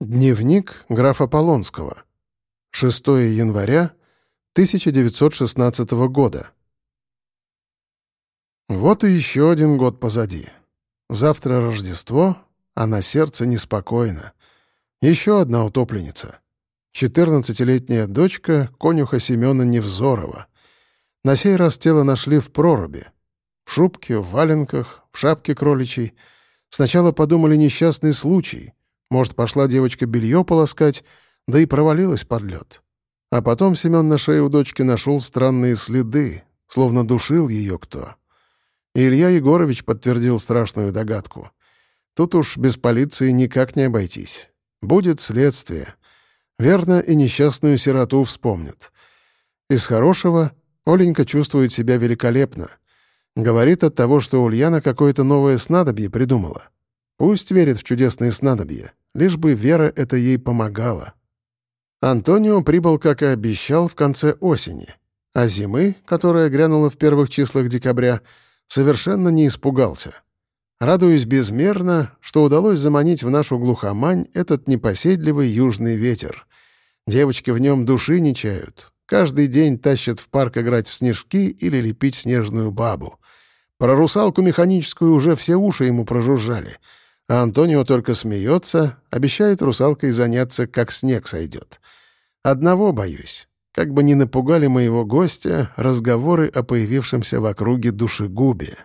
Дневник графа Полонского. 6 января 1916 года. Вот и еще один год позади. Завтра Рождество, а на сердце неспокойно. Еще одна утопленница. 14-летняя дочка конюха Семена Невзорова. На сей раз тело нашли в проруби. В шубке, в валенках, в шапке кроличьей. Сначала подумали несчастный случай — может, пошла девочка белье полоскать, да и провалилась под лед. А потом Семен на шее у дочки нашел странные следы, словно душил ее кто. И Илья Егорович подтвердил страшную догадку. Тут уж без полиции никак не обойтись. Будет следствие. Верно, и несчастную сироту вспомнят. Из хорошего Оленька чувствует себя великолепно. Говорит от того, что Ульяна какое-то новое снадобье придумала. Пусть верит в чудесные снадобья, лишь бы вера это ей помогала. Антонио прибыл, как и обещал, в конце осени, а зимы, которая грянула в первых числах декабря, совершенно не испугался. Радуюсь безмерно, что удалось заманить в нашу глухомань этот непоседливый южный ветер. Девочки в нем души не чают. Каждый день тащат в парк играть в снежки или лепить снежную бабу. Про русалку механическую уже все уши ему прожужжали — а Антонио только смеется, обещает русалкой заняться, как снег сойдет. Одного боюсь. Как бы ни напугали моего гостя разговоры о появившемся в округе душегубе.